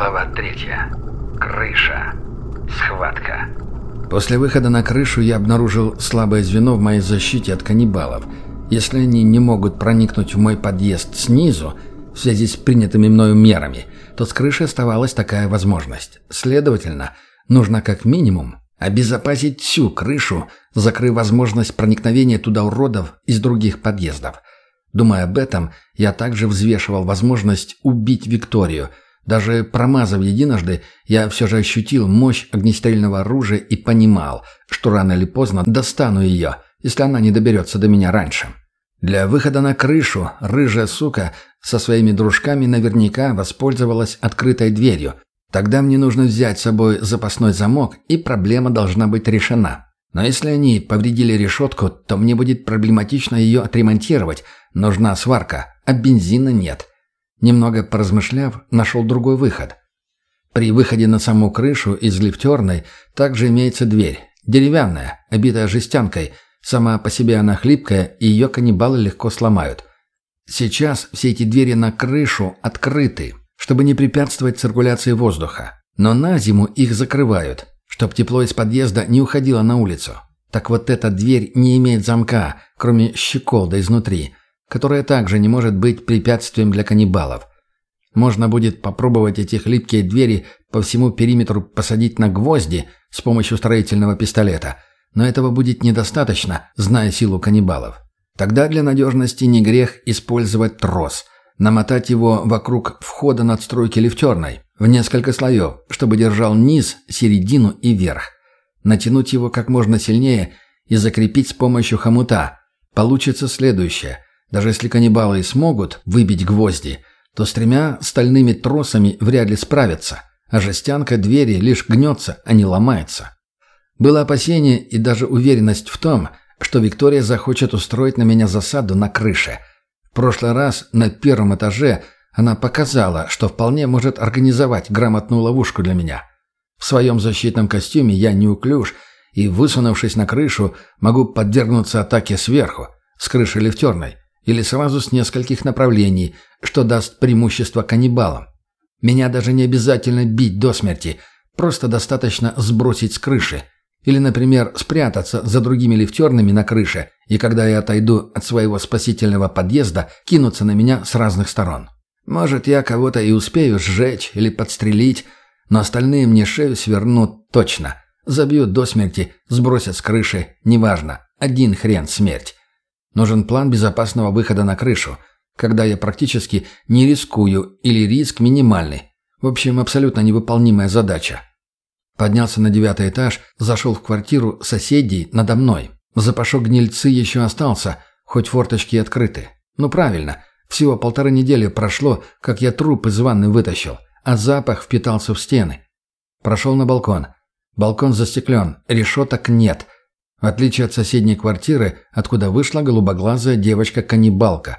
Глава третья. Крыша. Схватка. После выхода на крышу я обнаружил слабое звено в моей защите от каннибалов. Если они не могут проникнуть в мой подъезд снизу, в связи с принятыми мною мерами, то с крыши оставалась такая возможность. Следовательно, нужно как минимум обезопасить всю крышу, закрыв возможность проникновения туда уродов из других подъездов. Думая об этом, я также взвешивал возможность убить Викторию – даже промазав единожды, я все же ощутил мощь огнестрельного оружия и понимал, что рано или поздно достану ее, если она не доберется до меня раньше. Для выхода на крышу рыжая сука со своими дружками наверняка воспользовалась открытой дверью. Тогда мне нужно взять с собой запасной замок, и проблема должна быть решена. Но если они повредили решетку, то мне будет проблематично ее отремонтировать. Нужна сварка, а бензина нет. Немного поразмышляв, нашел другой выход. При выходе на саму крышу из лифтерной также имеется дверь. Деревянная, обитая жестянкой. Сама по себе она хлипкая, и ее каннибалы легко сломают. Сейчас все эти двери на крышу открыты, чтобы не препятствовать циркуляции воздуха. Но на зиму их закрывают, чтобы тепло из подъезда не уходило на улицу. Так вот эта дверь не имеет замка, кроме щеколда изнутри – которая также не может быть препятствием для каннибалов. Можно будет попробовать эти хлипкие двери по всему периметру посадить на гвозди с помощью строительного пистолета, но этого будет недостаточно, зная силу каннибалов. Тогда для надежности не грех использовать трос, намотать его вокруг входа надстройки лифтерной, в несколько слоев, чтобы держал низ, середину и верх. Натянуть его как можно сильнее и закрепить с помощью хомута. Получится следующее – даже если каннибалы и смогут выбить гвозди, то с тремя стальными тросами вряд ли справятся, а жестянка двери лишь гнется, а не ломается. Было опасение и даже уверенность в том, что Виктория захочет устроить на меня засаду на крыше. В прошлый раз на первом этаже она показала, что вполне может организовать грамотную ловушку для меня. В своем защитном костюме я неуклюж и, высунувшись на крышу, могу подвергнуться атаке сверху, с крыши лифтерной, или сразу с нескольких направлений, что даст преимущество каннибалам. Меня даже не обязательно бить до смерти, просто достаточно сбросить с крыши. Или, например, спрятаться за другими лифтерными на крыше, и когда я отойду от своего спасительного подъезда, кинуться на меня с разных сторон. Может, я кого-то и успею сжечь или подстрелить, но остальные мне шею свернут точно. Забьют до смерти, сбросят с крыши, неважно. Один хрен смерть. Нужен план безопасного выхода на крышу, когда я практически не рискую или риск минимальный. В общем, абсолютно невыполнимая задача. Поднялся на девятый этаж, зашел в квартиру соседей надо мной. Запашок гнильцы еще остался, хоть форточки открыты. Ну правильно, всего полторы недели прошло, как я труп из ванны вытащил, а запах впитался в стены. Прошел на балкон. Балкон застеклен, решеток нет – в отличие от соседней квартиры, откуда вышла голубоглазая девочка-каннибалка.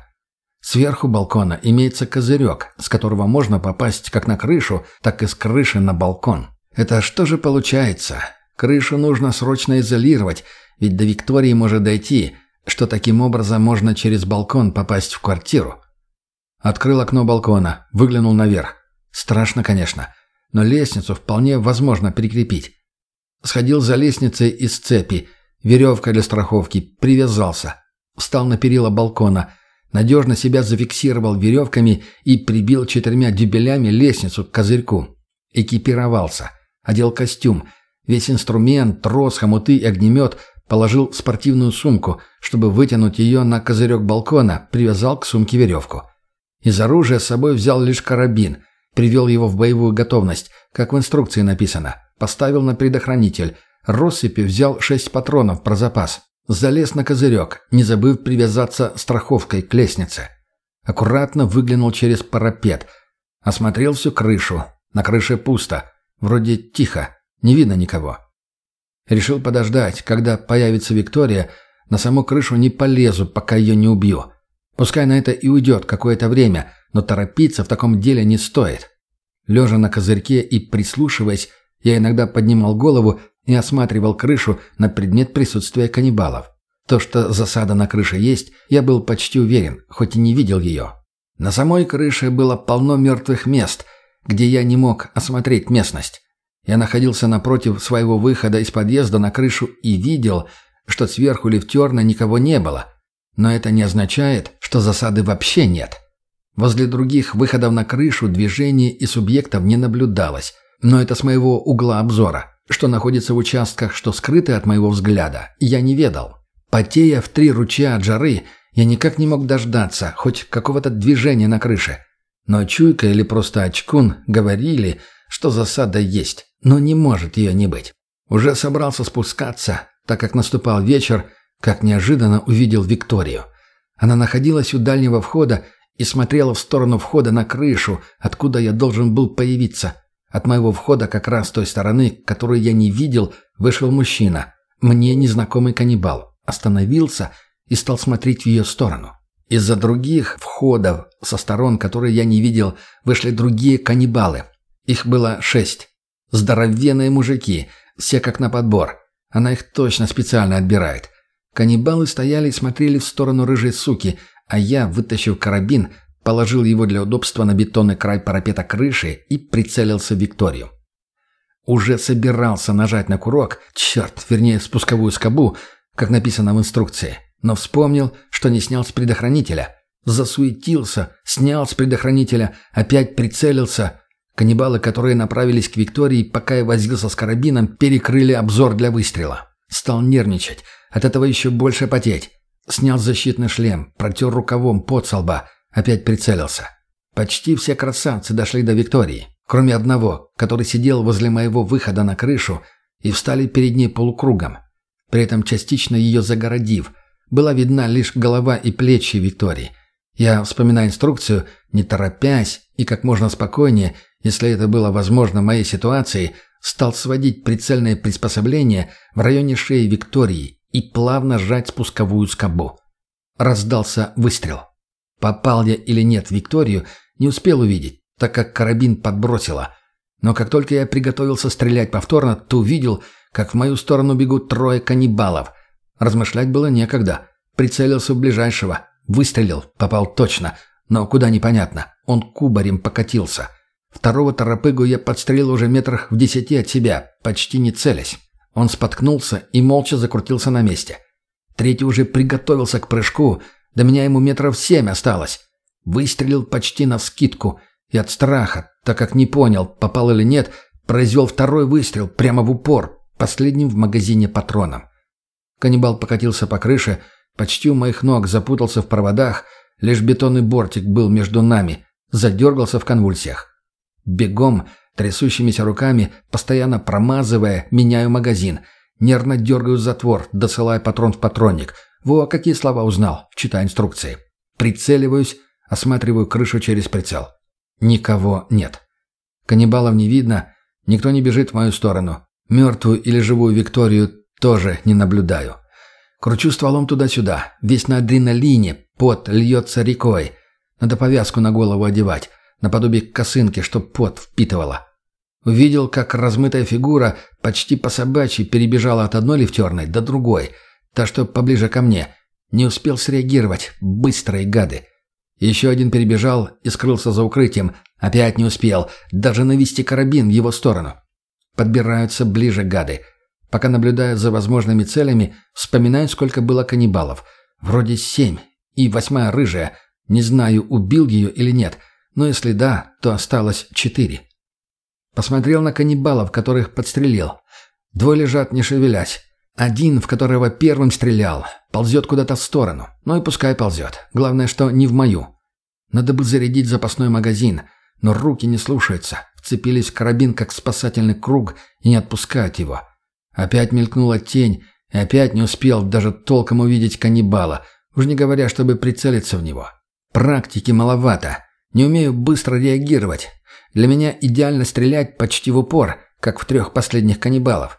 Сверху балкона имеется козырек, с которого можно попасть как на крышу, так и с крыши на балкон. Это что же получается? Крышу нужно срочно изолировать, ведь до Виктории может дойти, что таким образом можно через балкон попасть в квартиру. Открыл окно балкона, выглянул наверх. Страшно, конечно, но лестницу вполне возможно прикрепить. Сходил за лестницей из цепи – Веревка для страховки. Привязался. Встал на перила балкона. Надежно себя зафиксировал веревками и прибил четырьмя дюбелями лестницу к козырьку. Экипировался. Одел костюм. Весь инструмент, трос, хомуты и огнемет положил в спортивную сумку, чтобы вытянуть ее на козырек балкона, привязал к сумке веревку. Из оружия с собой взял лишь карабин. Привел его в боевую готовность, как в инструкции написано. Поставил на предохранитель – Россыпи взял шесть патронов про запас. Залез на козырек, не забыв привязаться страховкой к лестнице. Аккуратно выглянул через парапет. Осмотрел всю крышу. На крыше пусто. Вроде тихо. Не видно никого. Решил подождать, когда появится Виктория. На саму крышу не полезу, пока ее не убью. Пускай на это и уйдет какое-то время, но торопиться в таком деле не стоит. Лежа на козырьке и прислушиваясь, я иногда поднимал голову и осматривал крышу на предмет присутствия каннибалов. То, что засада на крыше есть, я был почти уверен, хоть и не видел ее. На самой крыше было полно мертвых мест, где я не мог осмотреть местность. Я находился напротив своего выхода из подъезда на крышу и видел, что сверху лифтерна никого не было. Но это не означает, что засады вообще нет. Возле других выходов на крышу движений и субъектов не наблюдалось, но это с моего угла обзора. Что находится в участках, что скрыты от моего взгляда, я не ведал. Потея в три ручья от жары, я никак не мог дождаться хоть какого-то движения на крыше. Но Чуйка или просто Очкун говорили, что засада есть, но не может ее не быть. Уже собрался спускаться, так как наступал вечер, как неожиданно увидел Викторию. Она находилась у дальнего входа и смотрела в сторону входа на крышу, откуда я должен был появиться. От моего входа как раз с той стороны, которую я не видел, вышел мужчина. Мне незнакомый каннибал. Остановился и стал смотреть в ее сторону. Из-за других входов, со сторон, которые я не видел, вышли другие каннибалы. Их было шесть. Здоровенные мужики, все как на подбор. Она их точно специально отбирает. Каннибалы стояли и смотрели в сторону рыжей суки, а я, вытащив карабин, положил его для удобства на бетонный край парапета крыши и прицелился в Викторию. Уже собирался нажать на курок, черт, вернее, спусковую скобу, как написано в инструкции, но вспомнил, что не снял с предохранителя. Засуетился, снял с предохранителя, опять прицелился. Каннибалы, которые направились к Виктории, пока я возился с карабином, перекрыли обзор для выстрела. Стал нервничать, от этого еще больше потеть. Снял защитный шлем, протер рукавом под со лба, опять прицелился. Почти все красавцы дошли до Виктории, кроме одного, который сидел возле моего выхода на крышу и встали перед ней полукругом, при этом частично ее загородив. Была видна лишь голова и плечи Виктории. Я, вспоминая инструкцию, не торопясь и как можно спокойнее, если это было возможно в моей ситуации, стал сводить прицельное приспособление в районе шеи Виктории и плавно сжать спусковую скобу. Раздался выстрел. Попал я или нет Викторию, не успел увидеть, так как карабин подбросило. Но как только я приготовился стрелять повторно, то увидел, как в мою сторону бегут трое каннибалов. Размышлять было некогда. Прицелился в ближайшего. Выстрелил, попал точно, но куда непонятно. Он кубарем покатился. Второго торопыгу я подстрелил уже метрах в десяти от себя, почти не целясь. Он споткнулся и молча закрутился на месте. Третий уже приготовился к прыжку, до меня ему метров семь осталось. Выстрелил почти навскидку и от страха, так как не понял, попал или нет, произвел второй выстрел прямо в упор, последним в магазине патроном. Каннибал покатился по крыше, почти у моих ног запутался в проводах, лишь бетонный бортик был между нами, задергался в конвульсиях. Бегом Трясущимися руками, постоянно промазывая, меняю магазин. Нервно дергаю затвор, досылая патрон в патронник. Во, какие слова узнал, читая инструкции. Прицеливаюсь, осматриваю крышу через прицел. Никого нет. Каннибалов не видно, никто не бежит в мою сторону. Мертвую или живую Викторию тоже не наблюдаю. Кручу стволом туда-сюда, весь на адреналине, пот льется рекой. Надо повязку на голову одевать наподобие косынки, чтоб пот впитывала. Увидел, как размытая фигура почти по собачьи перебежала от одной лифтерной до другой, та, что поближе ко мне. Не успел среагировать, быстрые гады. Еще один перебежал и скрылся за укрытием. Опять не успел, даже навести карабин в его сторону. Подбираются ближе гады. Пока наблюдаю за возможными целями, вспоминаю, сколько было каннибалов. Вроде семь. И восьмая рыжая. Не знаю, убил ее или нет – но если да, то осталось четыре. Посмотрел на каннибалов, которых подстрелил. Двое лежат, не шевелясь. Один, в которого первым стрелял, ползет куда-то в сторону. Ну и пускай ползет. Главное, что не в мою. Надо бы зарядить запасной магазин, но руки не слушаются. Вцепились в карабин, как спасательный круг, и не отпускают его. Опять мелькнула тень, и опять не успел даже толком увидеть каннибала, уж не говоря, чтобы прицелиться в него. Практики маловато. Не умею быстро реагировать. Для меня идеально стрелять почти в упор, как в трех последних каннибалов.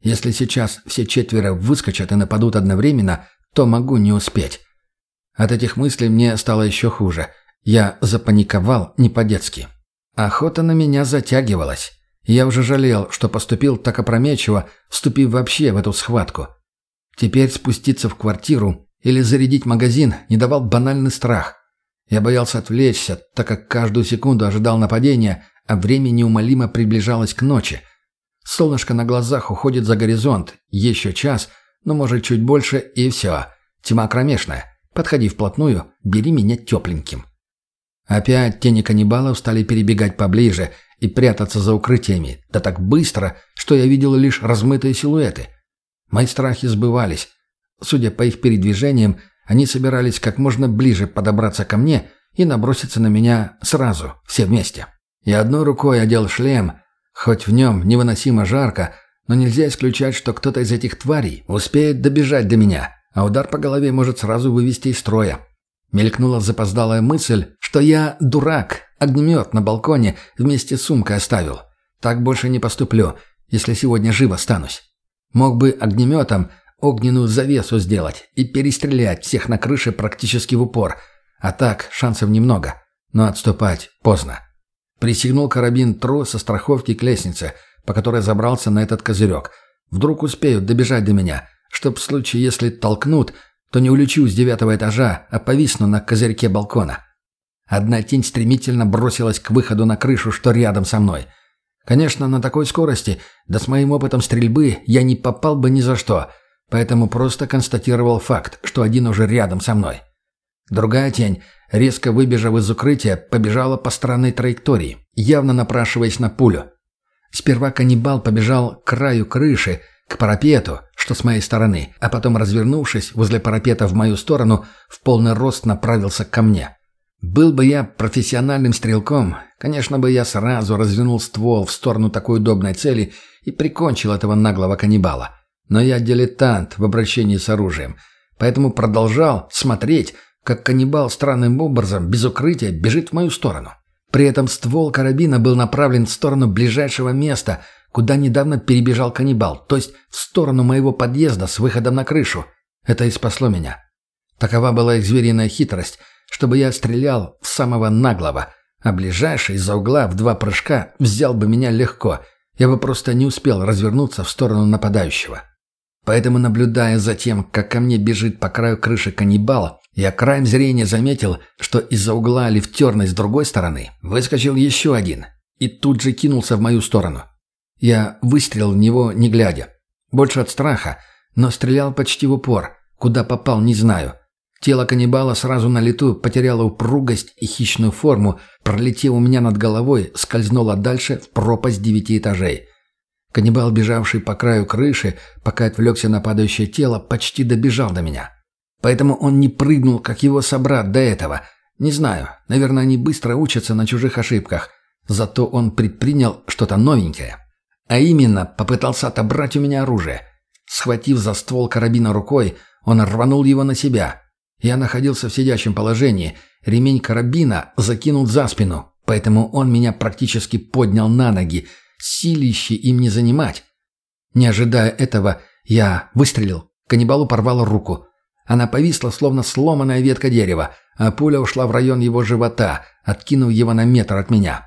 Если сейчас все четверо выскочат и нападут одновременно, то могу не успеть. От этих мыслей мне стало еще хуже. Я запаниковал не по-детски. Охота на меня затягивалась. Я уже жалел, что поступил так опрометчиво, вступив вообще в эту схватку. Теперь спуститься в квартиру или зарядить магазин не давал банальный страх. Я боялся отвлечься, так как каждую секунду ожидал нападения, а время неумолимо приближалось к ночи. Солнышко на глазах уходит за горизонт. Еще час, ну, может, чуть больше, и все. Тьма кромешная. Подходи вплотную, бери меня тепленьким. Опять тени каннибалов стали перебегать поближе и прятаться за укрытиями, да так быстро, что я видел лишь размытые силуэты. Мои страхи сбывались. Судя по их передвижениям, они собирались как можно ближе подобраться ко мне и наброситься на меня сразу, все вместе. Я одной рукой одел шлем, хоть в нем невыносимо жарко, но нельзя исключать, что кто-то из этих тварей успеет добежать до меня, а удар по голове может сразу вывести из строя. Мелькнула запоздалая мысль, что я дурак, огнемет на балконе вместе с сумкой оставил. Так больше не поступлю, если сегодня живо останусь. Мог бы огнеметом огненную завесу сделать и перестрелять всех на крыше практически в упор. А так шансов немного, но отступать поздно. Присягнул карабин Тру со страховки к лестнице, по которой забрался на этот козырек. Вдруг успеют добежать до меня, чтоб в случае, если толкнут – то не улечу с девятого этажа, а повисну на козырьке балкона. Одна тень стремительно бросилась к выходу на крышу, что рядом со мной. Конечно, на такой скорости, да с моим опытом стрельбы, я не попал бы ни за что, поэтому просто констатировал факт, что один уже рядом со мной. Другая тень, резко выбежав из укрытия, побежала по странной траектории, явно напрашиваясь на пулю. Сперва каннибал побежал к краю крыши, к парапету, что с моей стороны, а потом, развернувшись возле парапета в мою сторону, в полный рост направился ко мне. Был бы я профессиональным стрелком, конечно бы я сразу развернул ствол в сторону такой удобной цели и прикончил этого наглого каннибала. Но я дилетант в обращении с оружием, поэтому продолжал смотреть, как каннибал странным образом, без укрытия, бежит в мою сторону. При этом ствол карабина был направлен в сторону ближайшего места – куда недавно перебежал каннибал, то есть в сторону моего подъезда с выходом на крышу. Это и спасло меня. Такова была их звериная хитрость, чтобы я стрелял в самого наглого, а ближайший из-за угла в два прыжка взял бы меня легко. Я бы просто не успел развернуться в сторону нападающего. Поэтому, наблюдая за тем, как ко мне бежит по краю крыши каннибал, я краем зрения заметил, что из-за угла лифтерной с другой стороны выскочил еще один и тут же кинулся в мою сторону. Я выстрелил в него, не глядя. Больше от страха, но стрелял почти в упор. Куда попал, не знаю. Тело каннибала сразу на лету потеряло упругость и хищную форму, пролетев у меня над головой, скользнуло дальше в пропасть девяти этажей. Каннибал, бежавший по краю крыши, пока отвлекся на падающее тело, почти добежал до меня. Поэтому он не прыгнул, как его собрат до этого. Не знаю, наверное, они быстро учатся на чужих ошибках. Зато он предпринял что-то новенькое. А именно, попытался отобрать у меня оружие. Схватив за ствол карабина рукой, он рванул его на себя. Я находился в сидячем положении, ремень карабина закинул за спину, поэтому он меня практически поднял на ноги, силище им не занимать. Не ожидая этого, я выстрелил. Каннибалу порвало руку. Она повисла, словно сломанная ветка дерева, а пуля ушла в район его живота, откинув его на метр от меня.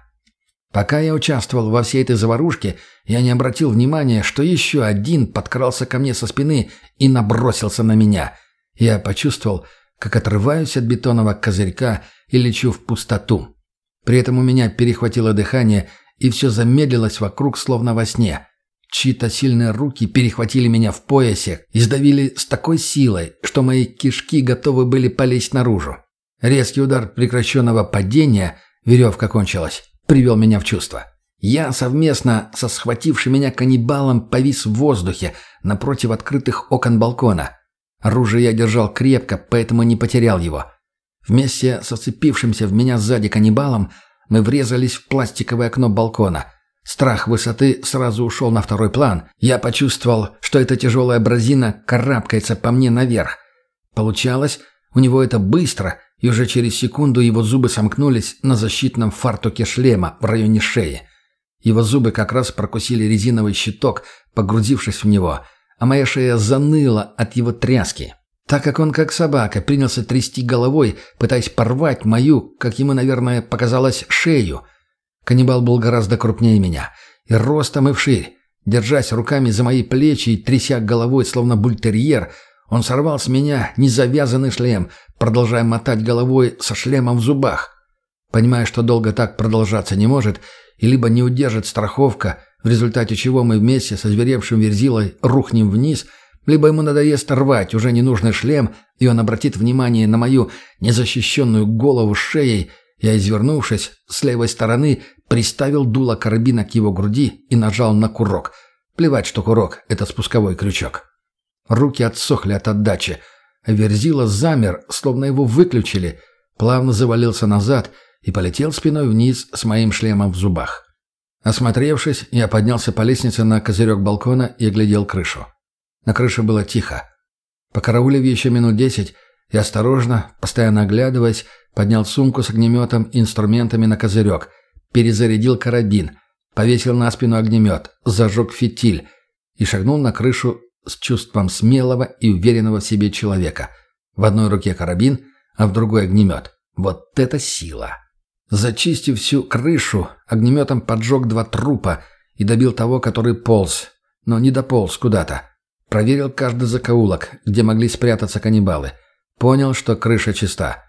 Пока я участвовал во всей этой заварушке, я не обратил внимания, что еще один подкрался ко мне со спины и набросился на меня. Я почувствовал, как отрываюсь от бетонного козырька и лечу в пустоту. При этом у меня перехватило дыхание, и все замедлилось вокруг, словно во сне. Чьи-то сильные руки перехватили меня в поясе и сдавили с такой силой, что мои кишки готовы были полезть наружу. Резкий удар прекращенного падения, веревка кончилась привел меня в чувство. Я совместно со схватившим меня каннибалом повис в воздухе напротив открытых окон балкона. Оружие я держал крепко, поэтому не потерял его. Вместе со вцепившимся в меня сзади каннибалом мы врезались в пластиковое окно балкона. Страх высоты сразу ушел на второй план. Я почувствовал, что эта тяжелая бразина карабкается по мне наверх. Получалось, у него это быстро, и уже через секунду его зубы сомкнулись на защитном фартуке шлема в районе шеи. Его зубы как раз прокусили резиновый щиток, погрузившись в него, а моя шея заныла от его тряски. Так как он, как собака, принялся трясти головой, пытаясь порвать мою, как ему, наверное, показалось, шею. Каннибал был гораздо крупнее меня, и ростом, и вширь. Держась руками за мои плечи и тряся головой, словно бультерьер, он сорвал с меня незавязанный шлем, продолжая мотать головой со шлемом в зубах. Понимая, что долго так продолжаться не может, и либо не удержит страховка, в результате чего мы вместе со зверевшим верзилой рухнем вниз, либо ему надоест рвать уже ненужный шлем, и он обратит внимание на мою незащищенную голову шеей, я, извернувшись, с левой стороны приставил дуло карабина к его груди и нажал на курок. Плевать, что курок — это спусковой крючок. Руки отсохли от отдачи, Верзила замер, словно его выключили, плавно завалился назад и полетел спиной вниз с моим шлемом в зубах. Осмотревшись, я поднялся по лестнице на козырек балкона и оглядел крышу. На крыше было тихо. Покараулив еще минут десять, я осторожно, постоянно оглядываясь, поднял сумку с огнеметом и инструментами на козырек, перезарядил карабин, повесил на спину огнемет, зажег фитиль и шагнул на крышу с чувством смелого и уверенного в себе человека. В одной руке карабин, а в другой огнемет. Вот это сила! Зачистив всю крышу, огнеметом поджег два трупа и добил того, который полз, но не дополз куда-то. Проверил каждый закоулок, где могли спрятаться каннибалы. Понял, что крыша чиста.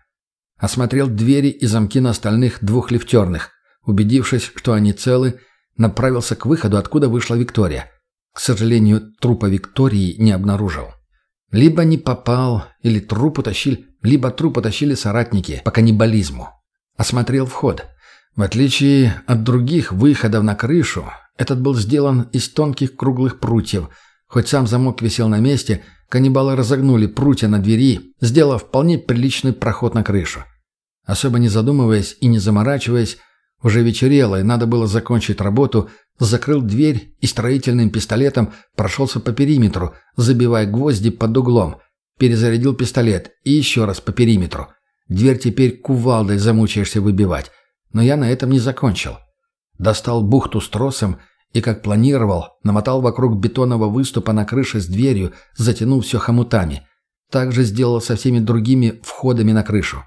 Осмотрел двери и замки на остальных двух лифтерных. Убедившись, что они целы, направился к выходу, откуда вышла Виктория. К сожалению, трупа Виктории не обнаружил. Либо не попал, или труп утащили, либо труп утащили соратники по каннибализму. Осмотрел вход. В отличие от других выходов на крышу, этот был сделан из тонких круглых прутьев. Хоть сам замок висел на месте, каннибалы разогнули прутья на двери, сделав вполне приличный проход на крышу. Особо не задумываясь и не заморачиваясь, уже вечерело, и надо было закончить работу, закрыл дверь и строительным пистолетом прошелся по периметру, забивая гвозди под углом. Перезарядил пистолет и еще раз по периметру. Дверь теперь кувалдой замучаешься выбивать. Но я на этом не закончил. Достал бухту с тросом и, как планировал, намотал вокруг бетонного выступа на крыше с дверью, затянув все хомутами. Так же сделал со всеми другими входами на крышу.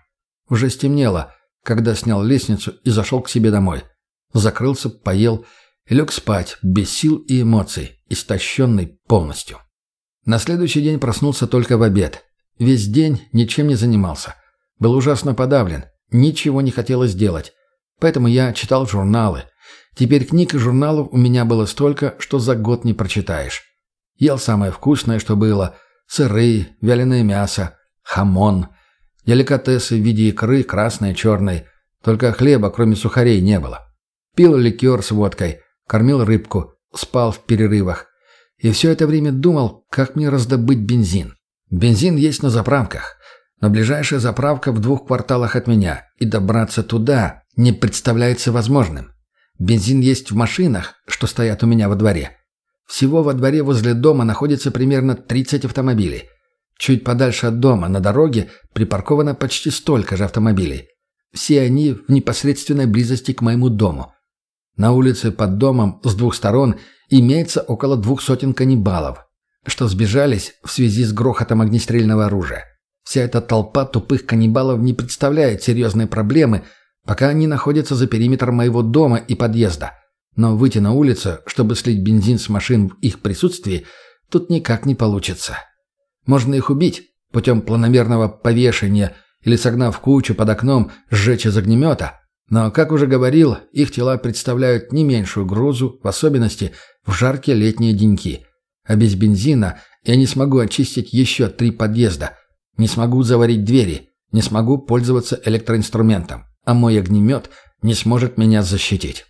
Уже стемнело, когда снял лестницу и зашел к себе домой. Закрылся, поел и лег спать, без сил и эмоций, истощенный полностью. На следующий день проснулся только в обед. Весь день ничем не занимался. Был ужасно подавлен, ничего не хотелось делать. Поэтому я читал журналы. Теперь книг и журналов у меня было столько, что за год не прочитаешь. Ел самое вкусное, что было. Сыры, вяленое мясо, хамон, Деликатесы в виде икры, красной, черной. Только хлеба, кроме сухарей, не было. Пил ликер с водкой, кормил рыбку, спал в перерывах. И все это время думал, как мне раздобыть бензин. Бензин есть на заправках. Но ближайшая заправка в двух кварталах от меня, и добраться туда не представляется возможным. Бензин есть в машинах, что стоят у меня во дворе. Всего во дворе возле дома находится примерно 30 автомобилей. Чуть подальше от дома, на дороге, припарковано почти столько же автомобилей. Все они в непосредственной близости к моему дому. На улице под домом с двух сторон имеется около двух сотен каннибалов, что сбежались в связи с грохотом огнестрельного оружия. Вся эта толпа тупых каннибалов не представляет серьезной проблемы, пока они находятся за периметром моего дома и подъезда. Но выйти на улицу, чтобы слить бензин с машин в их присутствии, тут никак не получится. Можно их убить путем планомерного повешения или согнав кучу под окном, сжечь из огнемета. Но, как уже говорил, их тела представляют не меньшую грузу, в особенности в жаркие летние деньки. А без бензина я не смогу очистить еще три подъезда, не смогу заварить двери, не смогу пользоваться электроинструментом, а мой огнемет не сможет меня защитить.